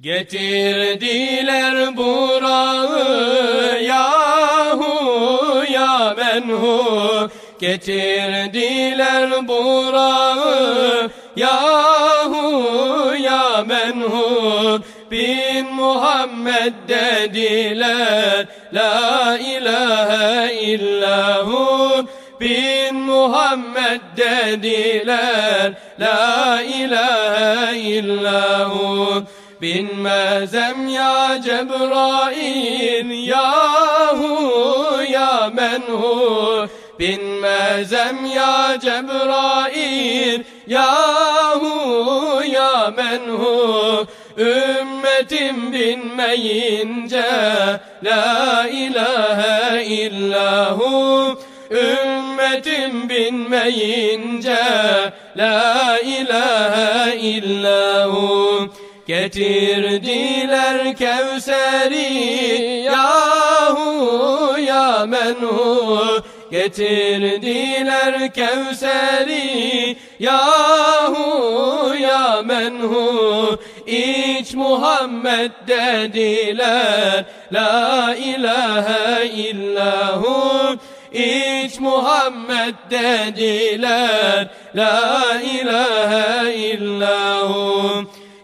Getirdiler burağı yahu ya menhu. Getirdiler burağı yahu ya menhu. Bin Muhammed dediler La ilahe illahu. Bin Muhammed dediler La ilahe illahu Binmezem ya Cebrail Yahu ya menhu Binmezem ya Cebrail Yahu ya menhu Ümmetim binmeyince La ilahe illahu. Ümmetim binmeyince La ilahe illahu Getirdiler Kevser'i Yahu ya menhu Getirdiler Kevser'i Yahu ya menhu İç Muhammed dediler La ilahe illahu. İç Muhammed dediler La ilahe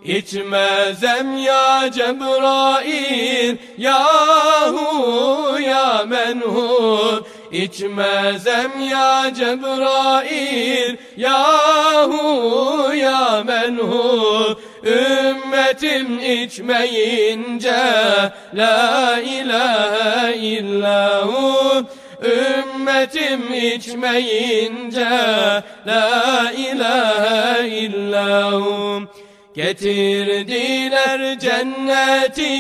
İçmezem ya Cebrail Yahu ya menhu İçmezem ya Cebrail Yahu ya menhu Ümmetim içmeyince La ilahe illahu. Ümmetim içmeyince La ilahe illahu Getirdiler cenneti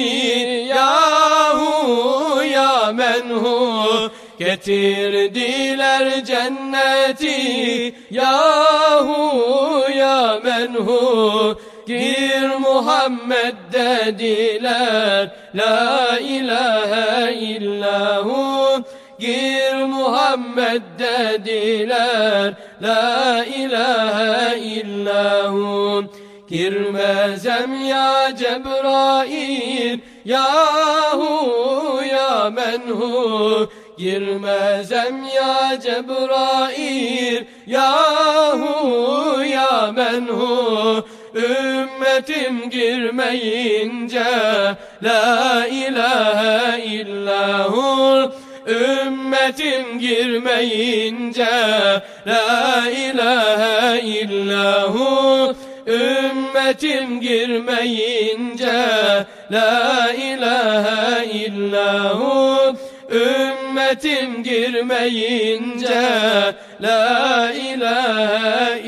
yahu ya menhu Getirdiler cenneti yahu ya menhu Gir Muhammed dediler La ilahe illahu. Gir Muhammed dediler La ilahe illahu Girmezem ya Cebrail Yahu ya menhu Girmezem ya Cebrail Yahu ya menhu Ümmetim girmeyince La ilahe illahu Ümmetim girmeyince La ilahe illahu Ümmetim girmeyince La ilahe illahu Ümmetim girmeyince La ilahe